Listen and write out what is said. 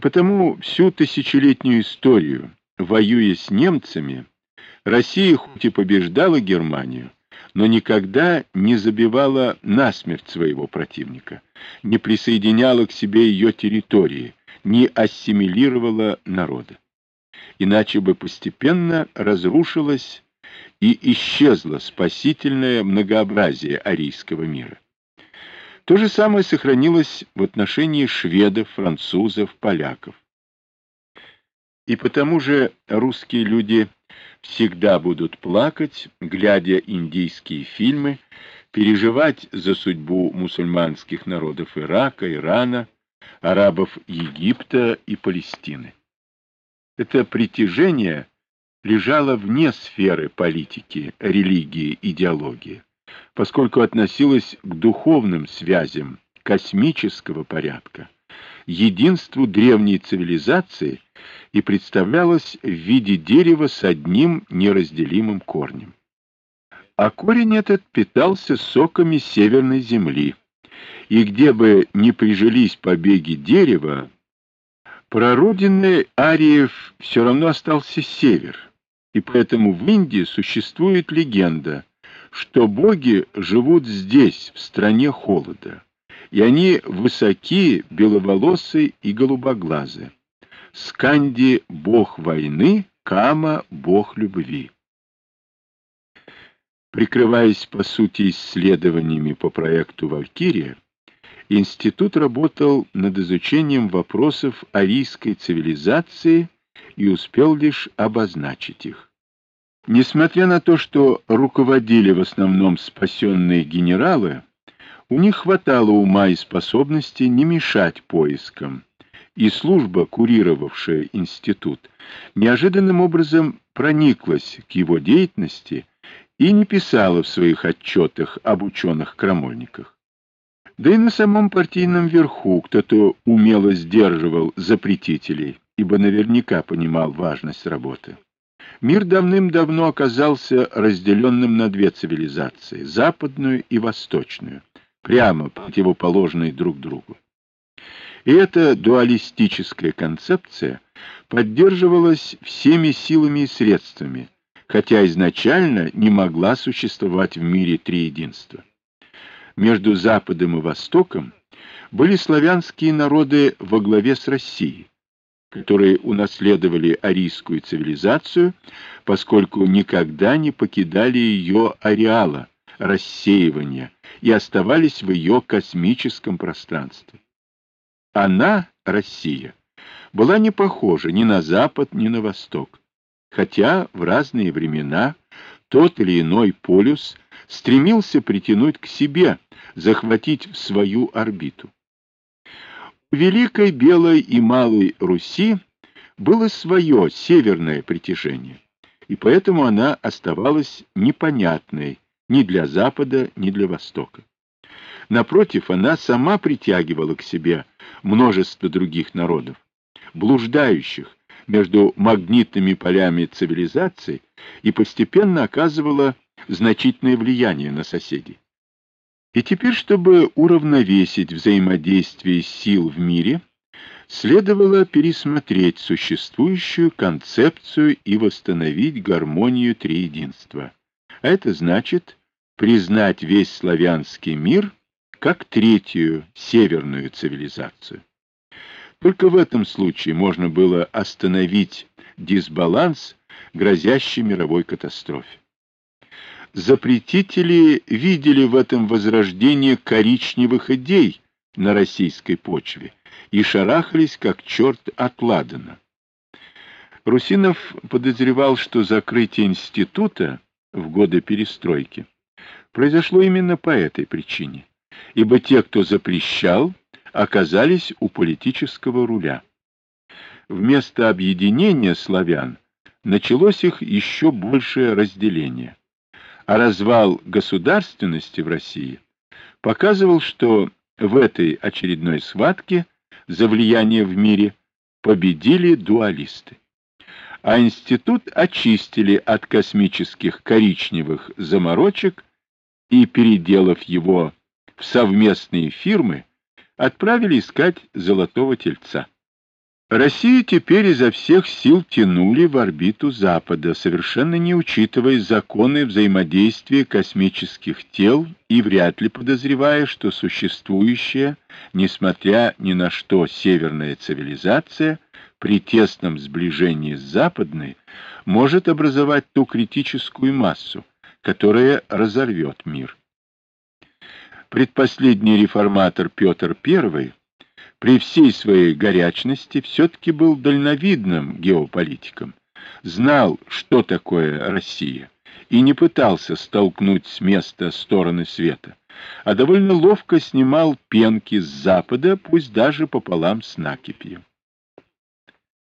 Потому всю тысячелетнюю историю, воюя с немцами, Россия хоть и побеждала Германию, но никогда не забивала насмерть своего противника, не присоединяла к себе ее территории, не ассимилировала народа. Иначе бы постепенно разрушилось и исчезло спасительное многообразие арийского мира. То же самое сохранилось в отношении шведов, французов, поляков. И потому же русские люди всегда будут плакать, глядя индийские фильмы, переживать за судьбу мусульманских народов Ирака, Ирана, арабов Египта и Палестины. Это притяжение лежало вне сферы политики, религии, идеологии поскольку относилась к духовным связям космического порядка, единству древней цивилизации и представлялась в виде дерева с одним неразделимым корнем. А корень этот питался соками северной земли, и где бы ни прижились побеги дерева, прародиной ариев все равно остался север, и поэтому в Индии существует легенда – что боги живут здесь, в стране холода, и они высокие, беловолосые и голубоглазые. Сканди — бог войны, Кама — бог любви. Прикрываясь, по сути, исследованиями по проекту «Валькирия», институт работал над изучением вопросов арийской цивилизации и успел лишь обозначить их. Несмотря на то, что руководили в основном спасенные генералы, у них хватало ума и способности не мешать поискам, и служба, курировавшая институт, неожиданным образом прониклась к его деятельности и не писала в своих отчетах об ученых-крамольниках. Да и на самом партийном верху кто-то умело сдерживал запретителей, ибо наверняка понимал важность работы. Мир давным-давно оказался разделенным на две цивилизации — западную и восточную, прямо противоположные друг другу. И эта дуалистическая концепция поддерживалась всеми силами и средствами, хотя изначально не могла существовать в мире три единства. Между Западом и Востоком были славянские народы во главе с Россией, которые унаследовали арийскую цивилизацию, поскольку никогда не покидали ее ареала, рассеивания, и оставались в ее космическом пространстве. Она, Россия, была не похожа ни на Запад, ни на Восток, хотя в разные времена тот или иной полюс стремился притянуть к себе, захватить в свою орбиту. Великой Белой и Малой Руси было свое северное притяжение, и поэтому она оставалась непонятной ни для Запада, ни для Востока. Напротив, она сама притягивала к себе множество других народов, блуждающих между магнитными полями цивилизаций и постепенно оказывала значительное влияние на соседей. И теперь, чтобы уравновесить взаимодействие сил в мире, следовало пересмотреть существующую концепцию и восстановить гармонию триединства. А это значит признать весь славянский мир как третью северную цивилизацию. Только в этом случае можно было остановить дисбаланс, грозящий мировой катастрофе. Запретители видели в этом возрождение коричневых идей на российской почве и шарахались, как черт от Ладана. Русинов подозревал, что закрытие института в годы перестройки произошло именно по этой причине, ибо те, кто запрещал, оказались у политического руля. Вместо объединения славян началось их еще большее разделение а развал государственности в России показывал, что в этой очередной схватке за влияние в мире победили дуалисты. А институт очистили от космических коричневых заморочек и, переделав его в совместные фирмы, отправили искать золотого тельца. Россию теперь изо всех сил тянули в орбиту Запада, совершенно не учитывая законы взаимодействия космических тел и вряд ли подозревая, что существующая, несмотря ни на что, северная цивилизация при тесном сближении с западной может образовать ту критическую массу, которая разорвет мир. Предпоследний реформатор Петр I при всей своей горячности все-таки был дальновидным геополитиком, знал, что такое Россия, и не пытался столкнуть с места стороны света, а довольно ловко снимал пенки с запада, пусть даже пополам с накипью.